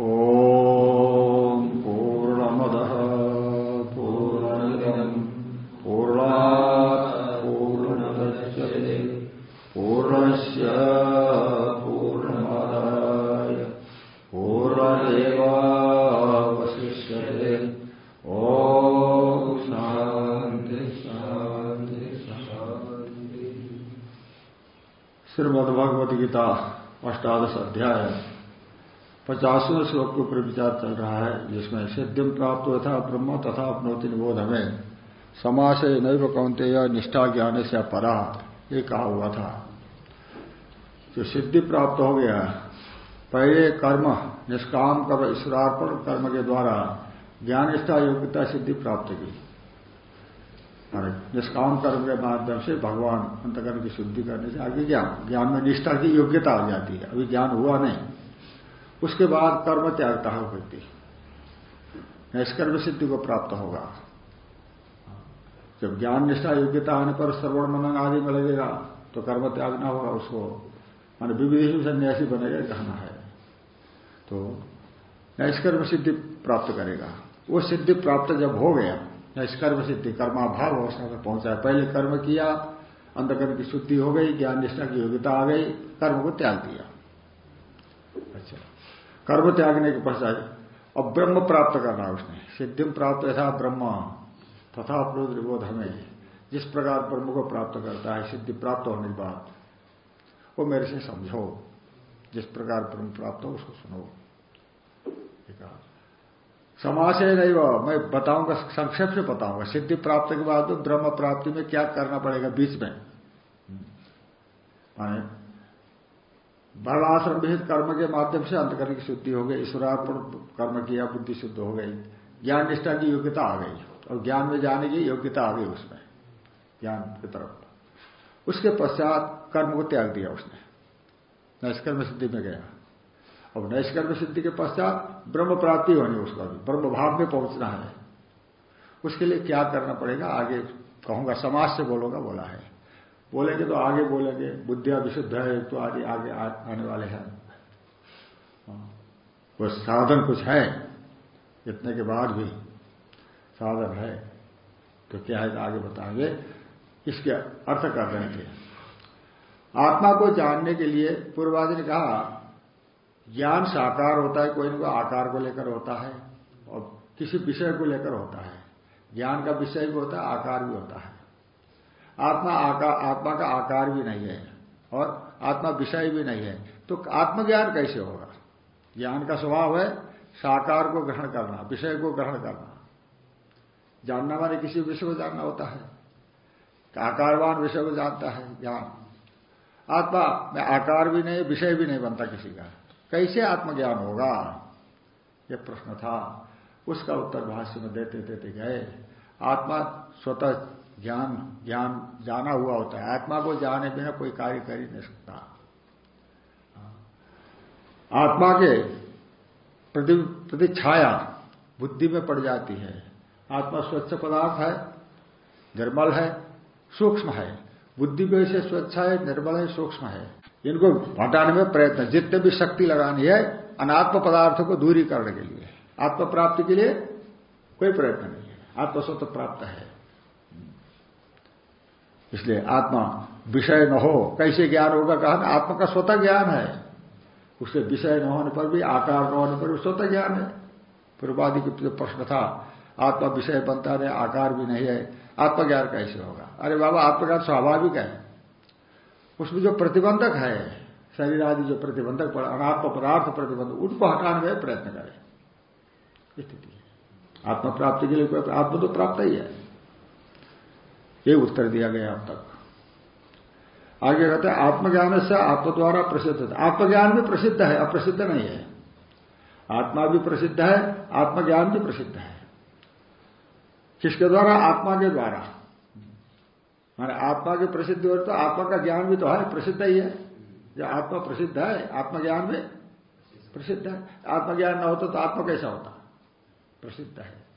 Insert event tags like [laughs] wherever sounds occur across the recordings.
ॐ पचासवें श्लोक के ऊपर विचार चल रहा है, जिसमें सिद्धिम प्राप्त हुआ था, ब्रह्म तथा अपनौति निबोध हमें। समाज समास नैव कौनते निष्ठा ज्ञान से परा ये कहा हुआ था। जो सिद्धि प्राप्त हो गया, पहले कर्म, निष्काम कर्म, ईश्वरार्पण कर्म के द्वारा ज्ञान निष्ठा योग्यता सिद्धि प्राप्त की। निष्काम कर्म के माध्यम से भगवान अंतकर्म की शुद्धि करने से आगे ज्ञान ज्ञान में निष्ठा की योग्यता आ जाती है। अभी ज्ञान हुआ नहीं। उसके बाद कर्म त्यागता है व्यक्ति निष्कर्म सिद्धि को प्राप्त होगा। जब ज्ञान, निष्ठा, योग्यता आने पर श्रवण, मनन आदि में लगेगा तो कर्म त्यागना होगा उसको। मान विविध सन्यासी बनेगा, कहना है। तो नैष्कर्म सिद्धि प्राप्त करेगा। वो सिद्धि प्राप्त जब हो गया नैष्कर्म सिद्धि कर्माभाव अवस्था में पहुँचा पहले कर्म किया अंधकर्म की शुद्धि हो गई, ज्ञान, निष्ठा की योग्यता आ गई, कर्म को त्याग दिया। कर्म त्यागने के पश्चात अब ब्रह्म प्राप्त करना उसने। सिद्धि प्राप्त था ब्रह्म, तथा प्रोद्रिबोध हमें। जिस प्रकार ब्रह्म को प्राप्त करता है, सिद्धि प्राप्त होने के बाद, वो मेरे से समझो। जिस प्रकार ब्रह्म प्राप्त हो, उसको सुनो। समाज है नहीं वो मैं बताऊँगा, संक्षेप से बताऊँगा। सिद्धि प्राप्त के बाद ब्रह्म प्राप्ति में क्या करना पड़ेगा बीच में? वर्णाश्रम विहित कर्म के माध्यम से अंतकरण की शुद्धि हो गई। ईश्वरार्पण कर्म किया, बुद्धि शुद्ध हो गई। ज्ञान निष्ठा की योग्यता आ गई और ज्ञान में जाने की योग्यता आ गई उसमें, ज्ञान की तरफ़। उसके पश्चात कर्म को त्याग दिया उसने। नैष्कर्म सिद्धि में गया। अब नैष्कर्म सिद्धि के पश्चात ब्रह्म प्राप्ति होनी उसका भी। ब्रह्म भाव में पहुँचना है। उसके लिए क्या करना पड़ेगा? आगे कहूँगा, समाज से बोलूँगा, बोला है। बोलेंगे तो आगे बोलेंगे। बुद्धिया विशुद्ध है तो आगे आगे आने वाले हैं। वो साधन कुछ है। इतने के बाद भी साधन है। तो क्या है, आगे बताएँगे। इसके अर्थ कर रहे थे। आत्मा को जानने के लिए पूर्वादि ने कहा, ज्ञान साकार होता है, कोई ना कोई आकार को लेकर होता है, और किसी विषय को लेकर होता है। ज्ञान का विषय भी होता है, आकार भी होता है। आत्मा आकार आत्मा का आकार भी नहीं है और आत्मा विषय भी नहीं है। तो आत्मज्ञान कैसे होगा? ज्ञान का स्वभाव है साकार को ग्रहण करना, विषय को ग्रहण करना। जानना माने किसी विषय को जानना होता है। आकारवान विषय को जानता है ज्ञान। आत्मा में आकार भी नहीं, विषय भी नहीं बनता किसी का। कैसे आत्मज्ञान होगा? यह प्रश्न था। उसका उत्तर भाष्य में देते देते गए। आत्मा स्वतः ज्ञान ज्ञान जाना हुआ होता है। आत्मा को जाने बिना कोई कार्य कर ही नहीं सकता। आत्मा के प्रति प्रति छाया बुद्धि में पड़ जाती है। आत्मा स्वच्छ पदार्थ है, निर्मल है, सूक्ष्म है। बुद्धि भी ऐसे स्वच्छ है, निर्मल है, सूक्ष्म है। इनको हटाने में प्रयत्न, जितने भी शक्ति लगानी है, अनात्म पदार्थों को दूरी करने के लिए आत्म प्राप्ति के लिए कोई प्रयत्न नहीं है। आत्म स्वतः प्राप्त है। इसलिए आत्मा विषय न हो। कैसे ज्ञान होगा? कहा, आत्मा का स्वतः ज्ञान है। उससे विषय न होने पर भी, आकार न होने पर भी स्वतः ज्ञान है। पूर्वादि के प्रश्न था, आत्मा विषय बनता नहीं आकार भी नहीं है। आत्मज्ञान कैसे होगा? अरे बाबा, आत्मज्ञान स्वाभाविक है। उसमें जो प्रतिबंधक है, शरीर आदि जो प्रतिबंधक, अनात्म पदार्थ प्रतिबंधक, उनको हटाने में प्रयत्न करें। स्थिति आत्म प्राप्ति के लिए कोई आत्म तो प्राप्त ही है। ये उत्तर दिया गया अब तक। आगे कहते हैं, आत्मज्ञान से आत्म द्वारा प्रसिद्ध आत्मज्ञान भी प्रसिद्ध है, अप्रसिद्ध नहीं है। आत्मा भी प्रसिद्ध है, आत्मज्ञान भी प्रसिद्ध है। किसके द्वारा? आत्मा के द्वारा। माने आत्मा की प्रसिद्धि हो तो आत्मा का ज्ञान भी तो है, प्रसिद्ध ही है। जो आत्मा प्रसिद्ध है, आत्मज्ञान में प्रसिद्ध है। आत्मज्ञान न होता तो आत्मा कैसा होता? प्रसिद्ध है।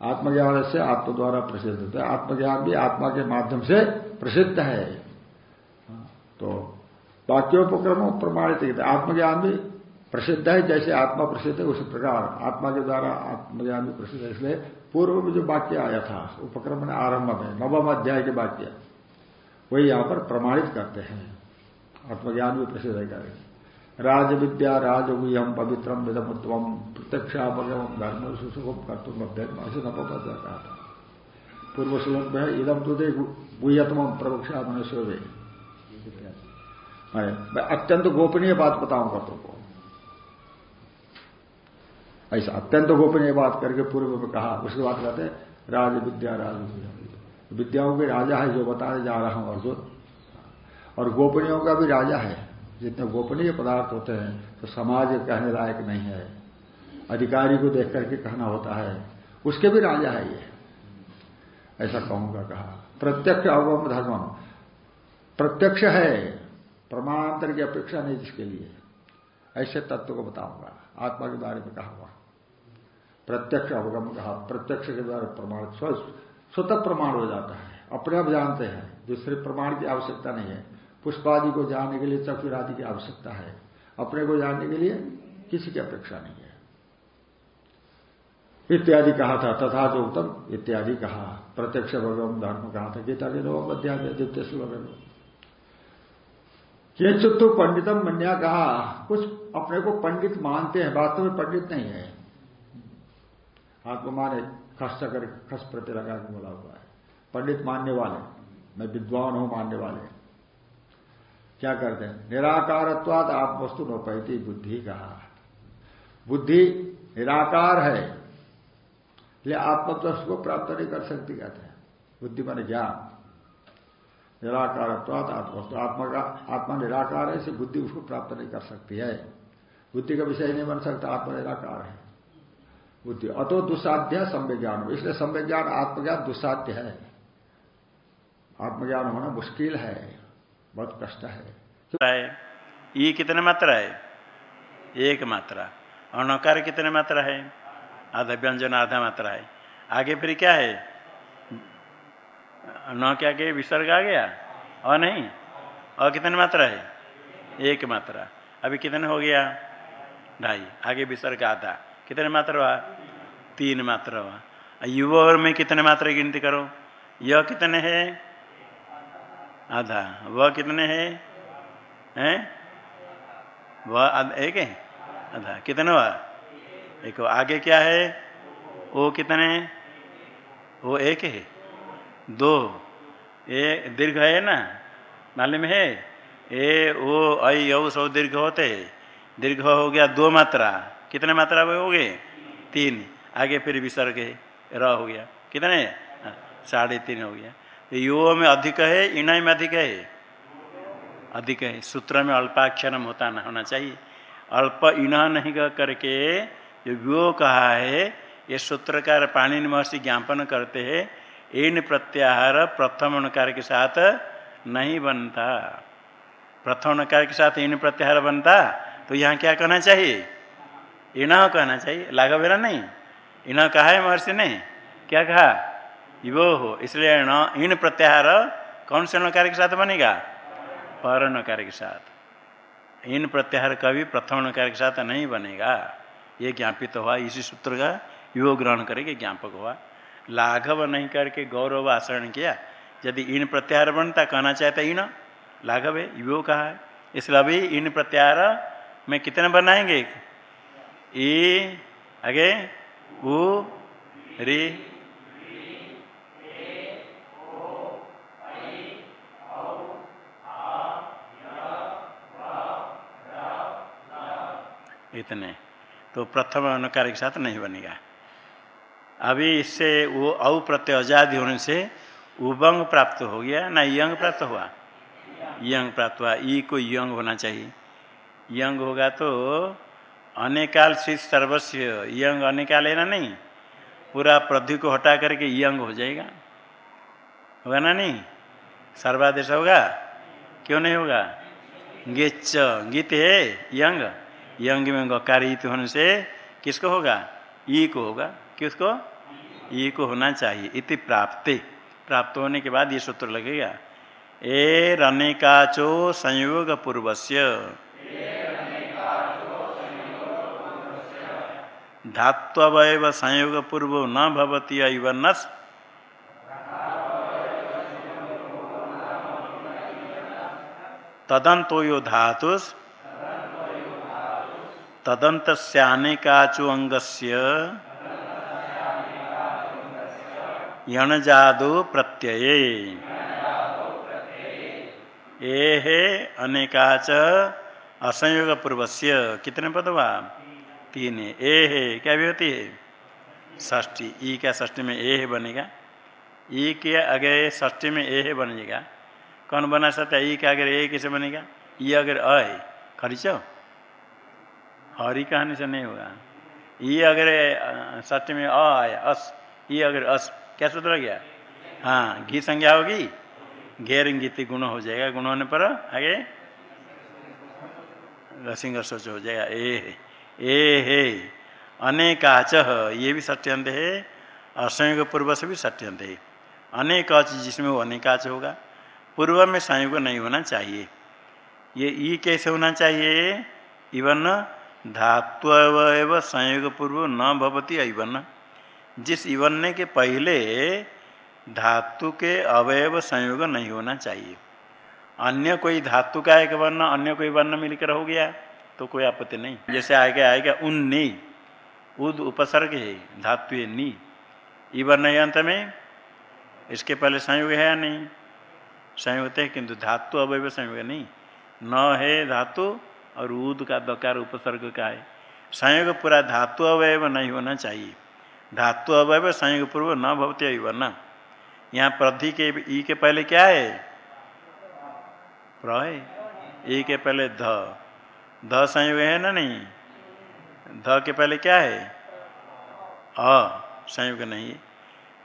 आत्मज्ञान से आत्म द्वारा प्रसिद्ध होता है आत्मज्ञान भी आत्मा के माध्यम से प्रसिद्ध है। तो वाक्योपक्रम प्रमाणित आत्मज्ञान भी प्रसिद्ध है, जैसे आत्मा प्रसिद्ध है, उसी प्रकार आत्मा के द्वारा आत्मज्ञान भी प्रसिद्ध है। इसलिए पूर्व में जो वाक्य आया था, उपक्रम ने आरंभ में, नवम अध्याय के वाक्य, वही यहाँ पर प्रमाणित करते हैं। आत्मज्ञान भी प्रसिद्ध है करेंगे राज विद्या राजगुहम पवित्रम विदमत्व प्रत्यक्षापगम धर्म सुसुखम कर्तुम ऐसे नपोपद्या कहा था पूर्व श्लोक में इदम तुदे गुहतम प्रवक्षा मनुष्य मैं अत्यंत गोपनीय बात बताऊँगा तुमको ऐसा अत्यंत गोपनीय बात करके पूर्व में कहा, उसके बाद कहते हैं राज विद्या राज विद्याओं के राजा है जो बताने जा रहा हूँ, अर्जुन। और गोपनीयों का भी राजा है। जितने गोपनीय पदार्थ होते हैं तो समाज कहने लायक नहीं है। अधिकारी को देख करके कहना होता है। उसके भी राजा है ये। ऐसा कहूँगा कहा। प्रत्यक्ष अवगम धर्म प्रत्यक्ष है। प्रमाणांतर की अपेक्षा नहीं जिसके लिए। ऐसे तत्व को बताऊँगा। आत्मा के बारे में कहा हुआ। प्रत्यक्ष अवगम कहा। प्रत्यक्ष के द्वारा प्रमाण स्वतः प्रमाण हो जाता है। अपने आप जानते हैं। दूसरे प्रमाण की आवश्यकता नहीं है। पुष्पादि को जानने के लिए चक्षुर आदि की आवश्यकता है। अपने को जानने के लिए किसी की अपेक्षा नहीं है। इत्यादि कहा था, तथा जो उत्तम इत्यादि कहा, प्रत्यक्ष भगवम धर्म कहा था, गीता के नवम अध्याय द्वितीय श्लोक में। ये पंडितम मन्या कहा, कुछ अपने को पंडित मानते हैं, वास्तव में पंडित नहीं है। हाथ को माने खस कर, खस प्रति लगा बोला हुआ है। पंडित मानने वाले, मैं विद्वान हूँ, मानने वाले। क्या करते हैं? निराकारत्वाद आप वस्तु नोपैती बुद्धि कहा। बुद्धि निराकार है, इसलिए आत्मत्व को प्राप्त नहीं कर सकती कहते हैं। बुद्धि मान ज्ञान। निराकारत्वाद आत्मवस्तु। आत्मा का, आत्मा निराकार है इसे बुद्धि उसको प्राप्त नहीं कर सकती है। बुद्धि का विषय नहीं बन सकता, आत्मा निराकार है। बुद्धि अतो दुस्साध्य संविज्ञान। इसलिए संविज्ञान आत्मज्ञान दुस्साध्य है। आत्मज्ञान होना मुश्किल है। बहुत कष्ट है। ये कितने मात्रा है? एक मात्रा। अनकार कितने मात्रा है? आधा व्यंजन, आधा मात्रा है। आगे फिर क्या है? न के विसर्ग आ गया? और नहीं। और कितने मात्रा है? एक मात्रा। अभी कितने हो गया? ढाई। आगे विसर्ग आधा। कितने मात्रा हुआ? तीन मात्रा हुआ। युवा और में कितने मात्रा गिनती करो? यह कितने हैं? आधा। वह कितने हैं? हैं? वह एक है? आधा। कितने हुआ? एक आगे क्या है? वो कितने वो एक है। दो। ये दीर्घ है ना? मालूम है? ए ओ ऐ सब दीर्घ होते दीर्घ हो गया दो मात्रा। कितने मात्रा हो गए तीन। आगे फिर विसर्ग है। र हो गया। कितने? हाँ, साढ़े तीन हो गया। यो में अधिक है इण में अधिक है। अधिक है, सूत्र में अल्पाक्षरम होता ना, होना चाहिए। अल्प इण नहीं कह करके जो व्यो कहा है, ये सूत्रकार पाणी महर्षि ज्ञापन करते हैं, इन प्रत्याहार प्रथम नकार के साथ नहीं बनता। प्रथम नकार के साथ इन प्रत्याहार बनता तो यहाँ क्या कहना चाहिए? इण कहना चाहिए। लाघवेरा नहीं। इण कहा है महर्षि ने? क्या कहा? यो हो। इसलिए न, इन प्रत्याहार कौन से नकार के साथ बनेगा? पर नकार के साथ। इन प्रत्याहार कभी प्रथम नकार के साथ नहीं बनेगा। ये ज्ञापित तो हुआ, इसी सूत्र का यो ग्रहण करके ज्ञापक हुआ। लाघव नहीं करके गौरव आचरण किया। यदि इन प्रत्याहार बनता, कहना चाहता इन, लाघव है यो कहा है। इसलिए अभी इन प्रत्याहार में कितने बनाएँगे? ए, आगे रे इतने। तो प्रथम अनुकार के साथ नहीं बनेगा। अभी इससे वो औ प्रत्यय आज़ादी होने से उबंग प्राप्त हो गया, ना यंग प्राप्त हुआ? यंग प्राप्त हुआ। ई को यंग होना चाहिए। यंग होगा तो अनेकाल से सर्वस्व, यंग अनेकाल है ना नहीं? पूरा प्रधि को हटा करके यंग हो जाएगा। होगा ना नहीं? सर्वादेश होगा? क्यों नहीं होगा? गेच गीत है यंग। यंग में गकारित होने से किसको होगा? ई को होगा। किसको? ई को होना चाहिए। इति प्राप्ति। प्राप्त होने के बाद ये सूत्र लगेगा। ए चो संयोग पूर्वस्य। धात्वय संयोग पूर्व न भवती अवनस तदंतो यो धातुस। तदंत काचु अंग यणजादो प्रत्यय ए अनेकाच असंयोग पूर्वस्य कितने पद हुआ तीन। ए है क्या होती है? ष्टी ई क्या ष्टी में ए है बनेगा? ई के आगे ष्टी में ए है बनेगा। कौन बना सकता है? ई के आगे ए कैसे बनेगा? ई अगर अ है। खरीचो हरी कहानी से नहीं होगा। ये अगर सत्य में अ आया, अस, ये अगर अस, क्या सूत्र गया? हाँ घी संज्ञा होगी? घेर गीति गुण हो जाएगा। गुण होने पर आगे रसिंग सोच हो जाएगा। ए ए, हे, अनेकाच, ये भी सत्यंत है। असंयोग पूर्व से भी सत्यंत है। अनेकाच जिसमें वो अनेकाच होगा। पूर्व में संयोग नहीं होना चाहिए। ये, ई कैसे होना चाहिए? इवन धात्व संयोग पूर्व न भवती इवन। जिस इवन के पहले धातु के अवयव संयोग नहीं होना चाहिए। अन्य कोई धातु का एक वर्ण, अन्य कोई वर्ण मिलकर हो गया तो कोई आपत्ति नहीं। जैसे आएगा आएगा उन नी उद उपसर्ग है धातु नी। ई वर्ण अंत में इसके पहले संयोग है या नहीं? संयोग है, किंतु धातु अवयव संयोग नहीं। न है धातु और उद का दकार उपसर्ग का है। संयोग पूरा धातु अवयव नहीं होना चाहिए। धातु अवयव संयोग पूर्व न भवती वर्ण यहाँ प्रधि के, ई के पहले क्या है? प्र ई के पहले ध। ध संयोग है ना नहीं? ध के पहले क्या है? अ संयोग नहीं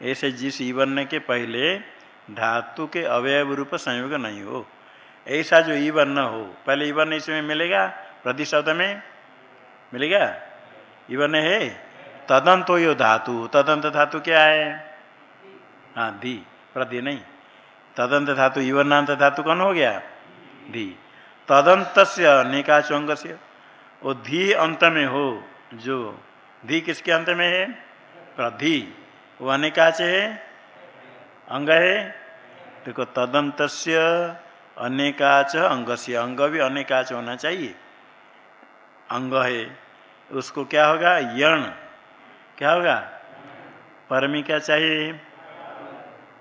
ऐसे जिस ईवर्ण के पहले धातु के अवयव रूप संयोग नहीं हो। ऐसा जो ई वर्ण हो। पहले ई वर्ण इसमें मिलेगा? प्रति शब्द में मिलेगा? ई वर्ण है? तदंत यो धातु। तदंत धातु क्या है? हाँ धी। प्रति नहीं। तदंत धातु युवनांत धातु कौन हो गया? धी। तदंत अंग से वो धी अंत में हो, जो धी किसके अंत में है? प्रधि। वो अनेकाच है? अंग है? देखो तदंत अनेकाच अंग से अंग भी अनेकाच होना चाहिए। अंग है, उसको क्या होगा? यण। क्या होगा? परमी क्या चाहिए?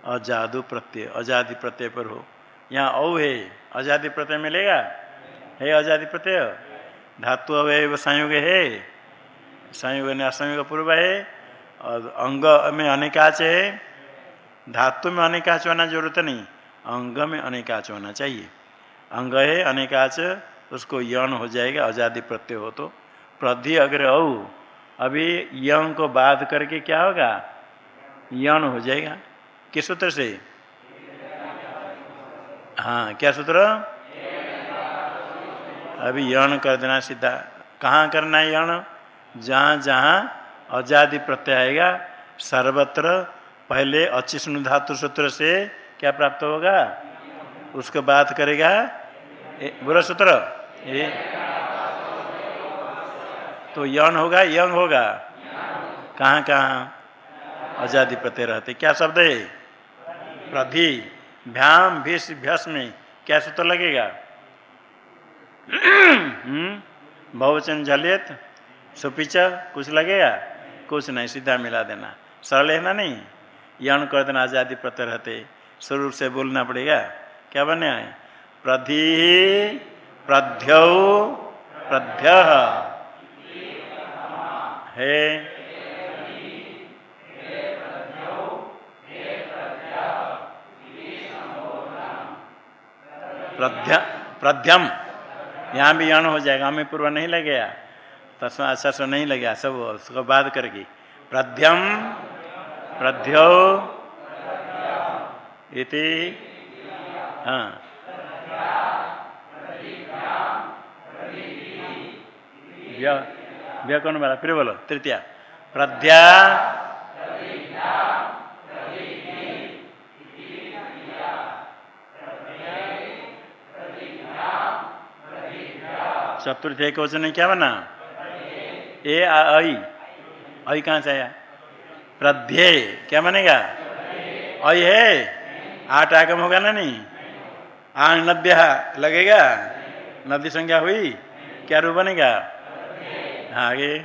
अजादु प्रत्यय। अजादि प्रत्यय पर हो। यहाँ औ है। अजादि प्रत्यय मिलेगा? है अजादि प्रत्यय? धातु अवय संयोग है। संयोग ने असंयोग पूर्व है। और अंग में अनेकाच है। धातु में अनेकाच होना ज़रूरत नहीं। अंग में अनेकाच होना चाहिए। अंग है अनेकाच, उसको यौन हो जाएगा आज़ादी प्रत्यय हो तो। प्रधि अग्र औ, अभी यंग को बाध करके क्या होगा? यौन हो जाएगा। किस सूत्र से? हाँ क्या सूत्र? अभी यण कर देना सीधा। कहाँ करना है यण जहाँ जहाँ आज़ादी प्रत्यय आएगा। सर्वत्र, पहले अचिष्णु धातु सूत्र से क्या प्राप्त होगा? उसको बात करेगा बुरा सूत्र। तो यौन होगा यंग होगा। कहाँ कहाँ? आज़ादी पते रहते। क्या शब्द है? प्रधि। भ्याम भीष भ्यस में क्या सूत्र लगेगा? हम्म। बहुवचन झलियत सुपिच कुछ लगेगा? कुछ नहीं, सीधा मिला देना। सरल है ना नहीं? यौन कर देना आज़ादी पते रहते। स्वरूप से बोलना पड़ेगा। क्या बने? प्रधि, प्रध्य प्रध्य। है। प्रध्यम। यहाँ भी यण हो जाएगा। हमें पूर्व नहीं लगेगा। तस्मा अच्छा नहीं लगेगा। सब उसको बात करके। प्रध्यम, प्रध्यो इति हाँ। व्य कौन वाला, फिर बोलो, तृतीया। प्रध्या, चतुर्थ एक वचन क्या बना? ए आई अई। कहाँ से आया? प्रध्ये, क्या बनेगा? अय है। आठ आगम होगा ना नहीं? आण नद्य लगेगा? नदी संज्ञा हुई? क्या रूप बनेगा? आगे।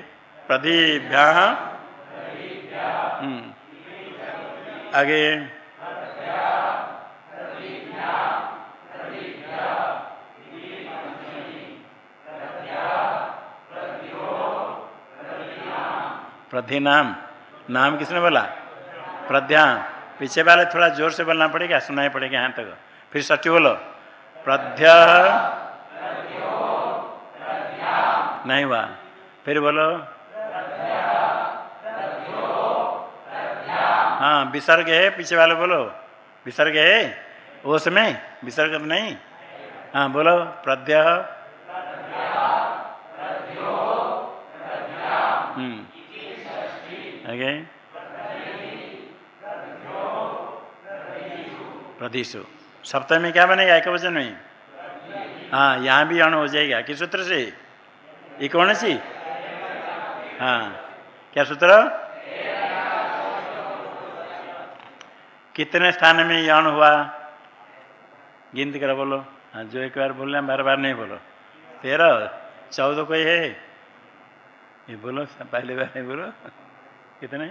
प्रदीभ्या हम्म। आगे। प्रधि नाम। नाम किसने बोला? प्रध्या। पीछे वाले थोड़ा ज़ोर से बोलना पड़ेगा, सुनाई पड़ेगा यहाँ तक। फिर सच्ची बोलो, प्रध्य, नहीं हुआ। फिर बोलो हाँ विसर्ग है, पीछे वाले बोलो। विसर्ग है? ओस विसर्ग नहीं? हाँ बोलो, प्रध्य हम्म। प्रदिशु सप्तम क्या बनेगा? एक वचन में। हाँ यहाँ भी अण हो जाएगा। किस सूत्र से? ये कौन सी? हाँ क्या सूत्र? कितने स्थान में यौन हुआ? गिनती करो बोलो। हाँ जो एक बार बोल रहे हैं बार बार नहीं बोलो। तेरह, चौदह कोई है? ये बोलो, पहले बार नहीं बोलो। कितने?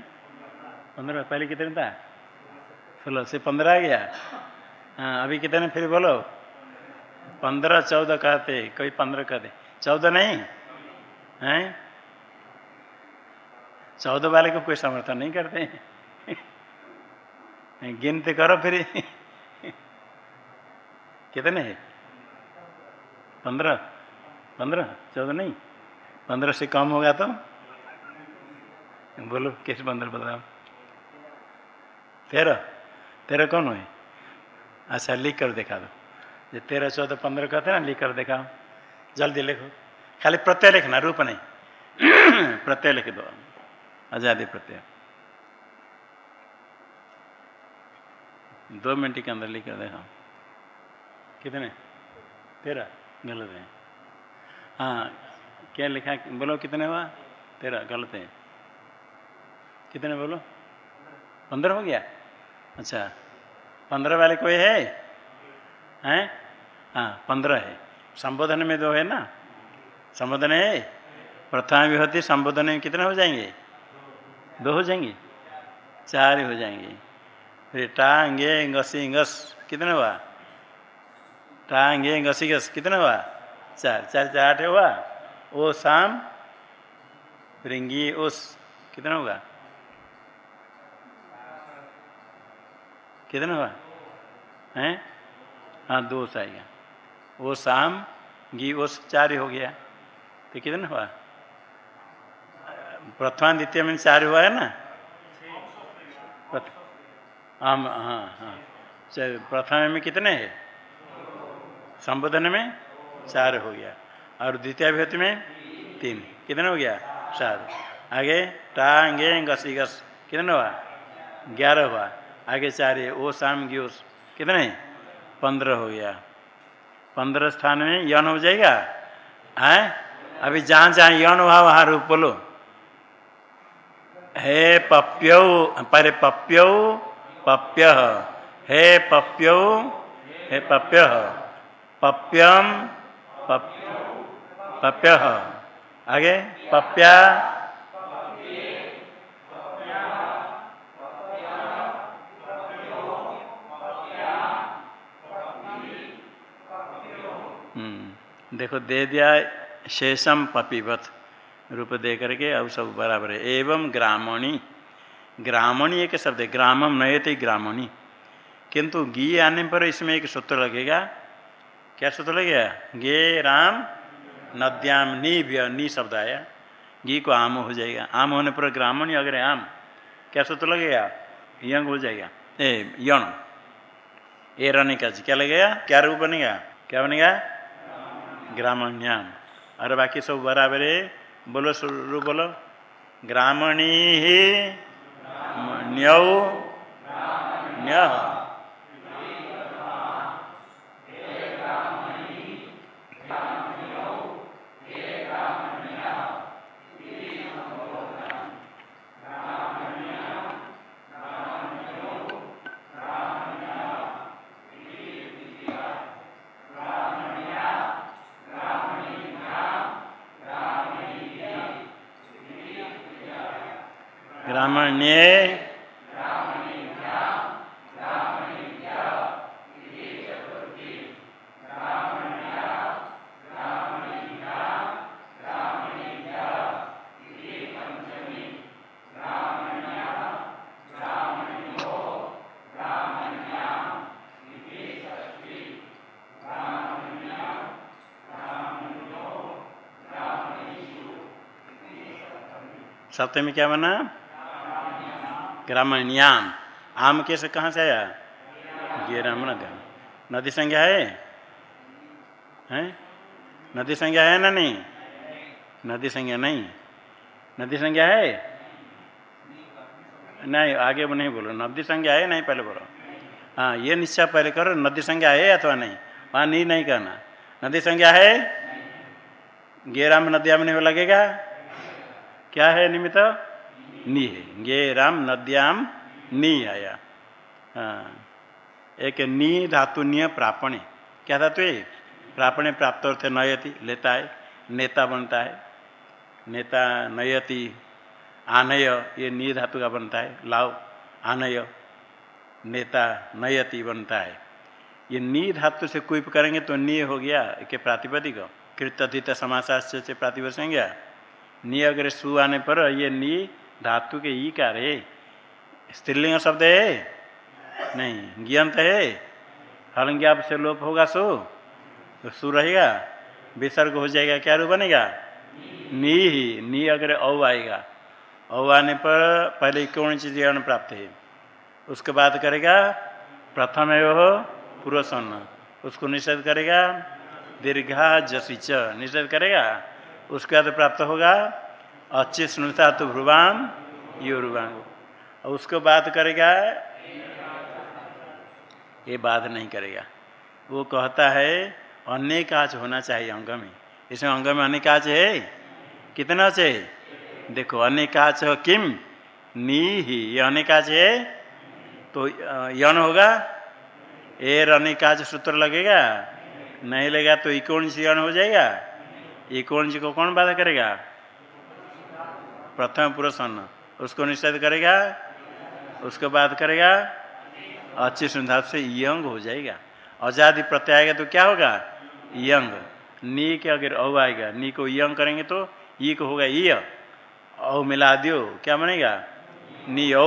पंद्रह, पहले कितने था? सोलह से पंद्रह आ गया? हाँ अभी कितने फिर बोलो। पंद्रह, चौदह कहते, कोई पंद्रह कहते। चौदह नहीं? हैं? चौदह वाले को कोई समर्थन नहीं करते? [laughs] गिनते करो फिर। [laughs] कितने है? पंद्रह। पंद्रह? चौदह नहीं? पंद्रह से कम होगा तो? बोलो, किस पंद्रह बताओ? तेरह। तेरह कौन है? अच्छा लिख कर दिखा दो। तेरह चौदह पंद्रह कहते ना, लिख कर दिखाओ। जल्दी लिखो। खाली प्रत्यय लिखना, रूप नहीं। [clears throat] प्रत्यय लिख दो। आज़ादी प्रत्यय। दो मिनट के अंदर लिख कर देखा कितने? तेरह। गलत है। हाँ क्या लिखा? बोलो, कितने हुआ? तेरह। गलत है। कितने बोलो? पंद्रह हो गया? अच्छा। पंद्रह वाले कोई है? हैं? हाँ पंद्रह है। संबोधन में दो है ना? संबोधन है? प्रथमा विभूति संबोधन में कितने हो जाएँगे? दो हो जाएँगे? चार हो जाएँगे। फिर टांगे घसी गस, कितने हुआ? टांगे घसी गस, कितने हुआ? चार। चार चार आठ हुआ? ओ शाम रिंगी उस, कितना होगा? कितना हुआ? है? हाँ दो आएगा वो शाम, घी, वो चार हो गया। तो कितना हुआ? प्रथमा द्वितीय में चार हुआ है ना? आम हाँ हाँ। प्रथम में कितने है? संबोधन में चार हो गया। और द्वितीय में तीन। कितने हो गया? चार। आगे टांगे गसी, गस। कितने हुआ? ग्यारह हुआ। आगे चार है ओ शाम ग्योस कितने? पंद्रह हो गया। पंद्रह स्थान में यौन हो जाएगा? है? अभी जहाँ जहाँ यौन हुआ, वहाँ रूप बोलो। हे पप्यो परे पप्यो, पप्य। हे पप्यो, हे पप्य। पप्यम पप्य। आगे, पप्या। देखो, दे दिया शेषम पपीवत रूप दे करके अब सब बराबर है। एवं ग्रामणी। ग्रामणी एक शब्द है। ग्रामम नयते ग्रामणी। किंतु गी आने पर इसमें एक सूत्र लगेगा। क्या सूत्र लगेगा? गे राम नद्याम नी व्य नी शब्द आया। घी को आम हो जाएगा। आम होने पर ग्रामणी अगर आम, क्या सूत्र लगेगा? यंग हो जाएगा। ए, यण। ए रहने का क्या लगेगा? क्या रूप बनेगा? क्या बनेगा? ग्रामण्याम। और बाकी सब बराबर? है बोलो शुरू बोलो। ग्रामणी ही न्यौ। न्य। ग्रामण्य सप्तमी क्या बना? ग्रामण्याम। आम कैसे कहाँ से आया? गेराम नदी नदी संज्ञा है? हैं? नदी संज्ञा है ना नहीं? नदी संज्ञा नहीं। नदी संज्ञा है? नहीं, आगे वो नहीं बोलो। नदी संज्ञा है? नहीं, पहले बोलो। हाँ ये निश्चय पहले करो, नदी संज्ञा है अथवा नहीं। वहाँ नहीं नहीं करना नदी संज्ञा है? गेराम नदिया में नहीं लगेगा? क्या है निमित्त? नी है गे राम नद्याम नी आया हाँ। एक नी धातु निय प्रापणे। क्या धातु है? प्रापणे प्राप्त होते नयति लेता है नेता बनता है नेता नयति, आनय, ये नी धातु का बनता है लाव आनय, नेता नयति बनता है ये नी धातु से कुप करेंगे तो नी हो गया। के प्रातिपदिक कृत्यधित समाचार से प्रातिपद गया नी अगर सु आने पर ये नी धातु के ई कार है स्त्रीलिंग शब्द है? नहीं ज्ञंत है। हलंगी आप से लोप होगा, सो तो सु रहेगा। विसर्ग हो जाएगा, क्या रूप बनेगा? नी ही, नी अगर औ आएगा। औ आने पर पहले कौन चीज़ प्राप्त है? उसके बाद करेगा, प्रथम है हो पूर्व उसको निषेध करेगा दीर्घा जसिच निषेध करेगा, उसके बाद प्राप्त होगा अच्छी स्मृता तो भ्रुवाम योरुवांग और उसको बात करेगा, ये बात नहीं करेगा। वो कहता है, अन्य काच होना चाहिए अंग में। इसमें अंग में अन्य काच है? कितना से? देखो, अन्य काच हो किम? नी ही ये अन्य काच है? तो यन होगा? एर अन्य काच सूत्र लगेगा? नहीं लगेगा तो इकोन से यन हो जाएगा? ये कौन जी को कौन बाधा करेगा? प्रथम पुरुष अन्न उसको निषेध करेगा? उसके बाद करेगा? अच्छी सुंदर से यंग हो जाएगा। आज़ादी प्रत्यय आएगा तो क्या होगा? यंग। नी के अगर औ आएगा, नी को यंग करेंगे तो ई को होगा य। औ मिला दियो, क्या बनेगा? नी औ।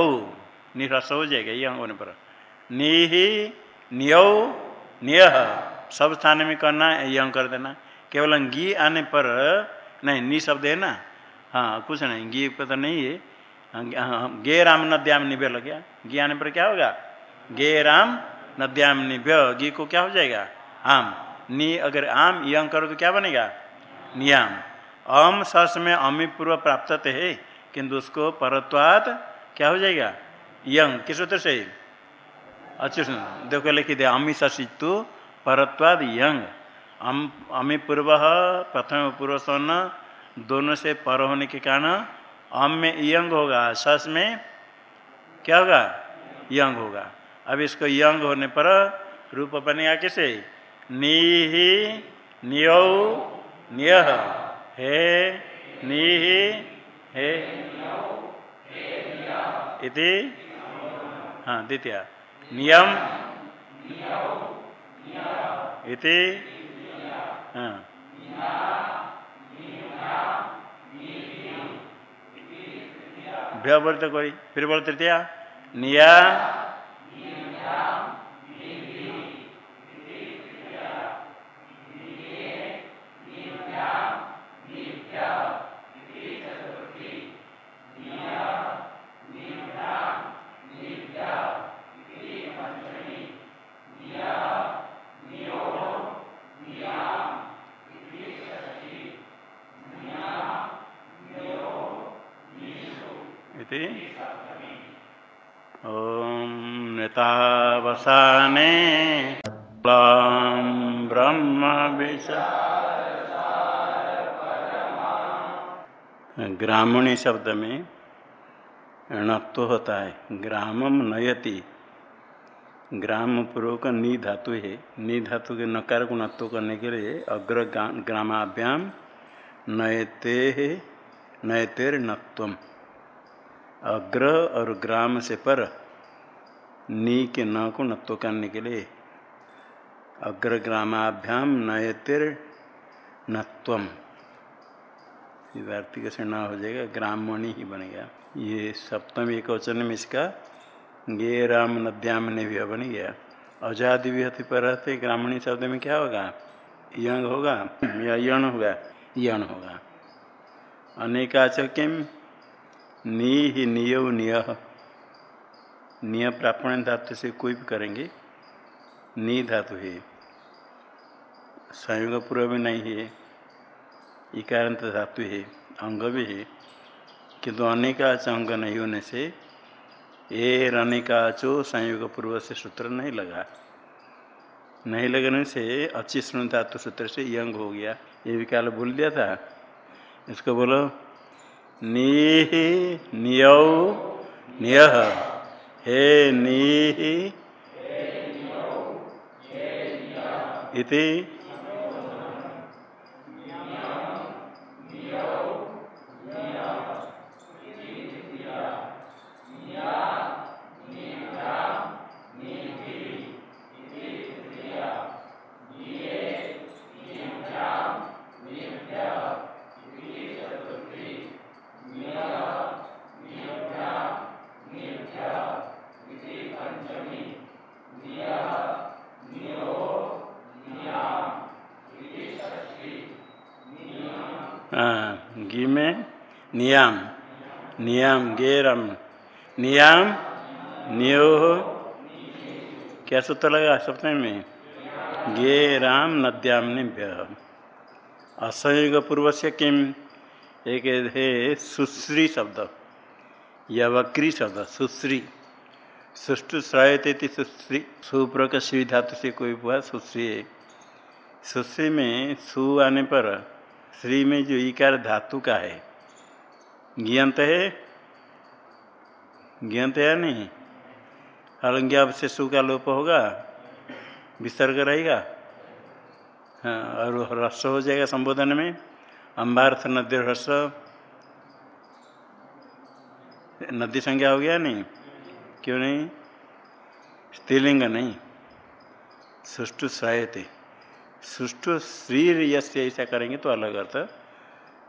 नी रस हो जाएगा, यंग होने पर। नी ही निय निय सब स्थान में करना, यंग कर देना। केवल गी आने पर, नहीं, नी शब्द है ना? हाँ कुछ नहीं गी पर तो नहीं है। गे राम नद्याम निभ्य लग गया। गी आने पर क्या होगा? गे राम नद्याम निभ्य गी को क्या हो जाएगा? आम। नी अगर आम यंग करो तो क्या बनेगा? नियाम। अम सस में अमी पूर्व प्राप्त है, किंतु उसको परत्वात क्या हो जाएगा? यंग। किस उत्तर से? अच्छे सुन। देखो, लिखी दे। अमी ससितु परत्वाद यंग। अम अमी पूर्व प्रथम पूर्व सन दोनों से पर होने के कारण अम में यंग होगा, सस में क्या होगा? यंग होगा। अब इसको यंग होने पर रूप बनेगा कैसे? नी ही नियो निय हे नी ही हे इति? हाँ द्वितीय। नियम इति? हाँ। भ्य करी फिर बोल तृतीया निया नेतावसाने ब्रह्म ग्रामणी शब्द में णत्व होता है। ग्रामम नयति। ग्राम पूर्वक नि धातु है। नि धातु के नकार को नत्व करने के लिए अग्र ग्रामाभ्याम नयते नयतेर नत्वम अग्र और ग्राम से पर, नी के न को नत्व करने के लिए। अग्रग्रामाभ्याम नयतिर नत्वम। वार्तिक से न हो जाएगा ग्रामणी ही बनेगा। ये सप्तम एक वचन में इसका गे राम नद्याम ने भी बन गया। अजादि विहति पर रहते ग्रामणी शब्द में क्या होगा? यंग होगा, या यण होगा? यण होगा। अनेकाच किम नी ही निय निय। निय प्रापण धातु से कोई भी करेंगे, नी धातु है। संयोग पूर्व में नहीं है इकारांत धातु है, अंग भी है, किंतु अनेकाच अंग नहीं होने से ए अनेकाचो संयोग पूर्व से सूत्र नहीं लगा। नहीं लगने से अच्छी सुन धातु सूत्र से यंग हो गया। ये भी काल भूल दिया था। इसको बोलो नी नियौ निय। हे नी इति नियाम नियाम गेरम नियाम नियो क्या सूत्र लगा सप्तमी में? गे राम नद्याम निभ्य असंयोग पूर्व से किम? एक है सुश्री शब्द। या वक्री शब्द, सुश्री। सुष्टु श्रायते सुश्री। सुप्र का श्री धातु से कोई हुआ सुश्री सुश्री में सु आने पर, श्री में जो इकार धातु का है ज्ञंत है ज्ञंत है नहीं अलंग्या से सु का लोप होगा विसर्ग रहेगा हाँ और रस हो जाएगा संबोधन में अम्बार्थ नदी रस नदी संज्ञा हो गया नहीं क्यों नहीं स्त्रीलिंग नहीं सुष्टु श्रायते सुष्टु श्री ऐसा करेंगे तो अलग अर्थ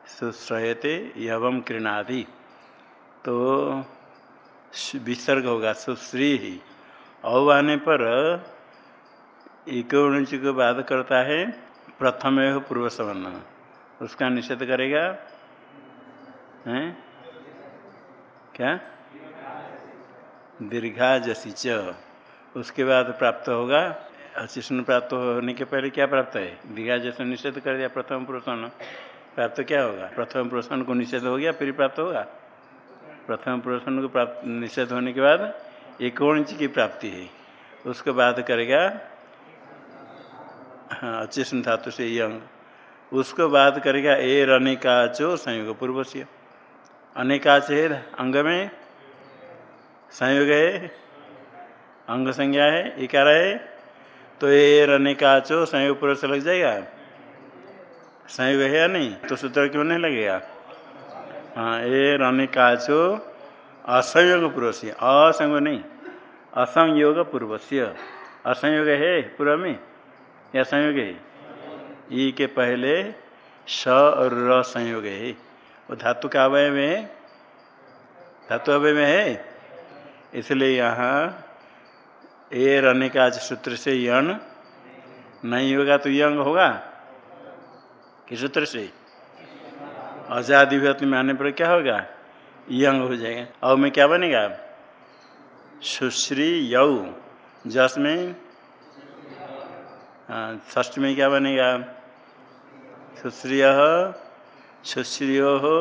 सुश्रयते यवम कृणादि। तो विसर्ग होगा, सुश्री ही। औ आने पर इकोणुच को बाध करता है, प्रथम हो पूर्व सवर्ण उसका निषेध करेगा, हैं? क्या? दीर्घा जसी च। उसके बाद प्राप्त होगा अशिष्ण प्राप्त होने के पहले क्या प्राप्त है? दीघा जैसे निषेध कर दिया प्रथम पुरुषण प्राप्त क्या होगा? प्रथम पुरुषण को निषेध हो गया, फिर प्राप्त होगा? प्रथम पुरुषण को प्राप्त, निषेध होने के बाद एक इंच की प्राप्ति है। उसके बाद करेगा हाँ अचिष्ण धातु से यंग। उसको बाद करेगा, ए अनेकाचो संयोग पूर्व से अनेकाच है अंग में, संयोग है, अंग संज्ञा है, इकार है। तो ये रहने का संयोग पूर्व से लग जाएगा। संयोग है या नहीं? तो सूत्र क्यों नहीं लगेगा हाँ ए रहने का चो असंयोग पूर्व से असंग नहीं, असंयोग पूर्व से असंयोग है पूर्व में या संयोग है? ई के पहले स और र संयोग है। वो धातु का अवय में धातु अवय में है? इसलिए यहाँ ए रहने का सूत्र से यण नहीं होगा तो यंग होगा। किस सूत्र से। आज़ादी में आने पर क्या होगा? यंग हो जाएगा। और में क्या बनेगा? सुश्री यऊ जस में हाँ ष्ठ में क्या बनेगा? सुश्रिय, सुश्रियो हो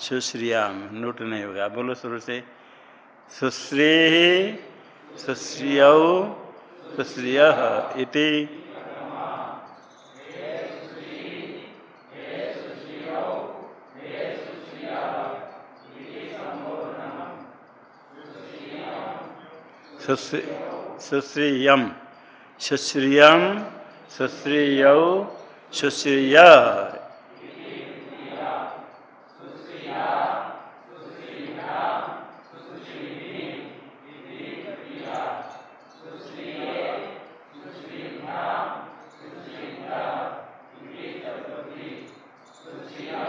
सुश्रियाम नोट नहीं होगा। बोलो शुरू से। सुश्री, सुश्रिय सुश्रिय इति। सुश्रियम सुश्रियम सुश्रिय सुश्रिय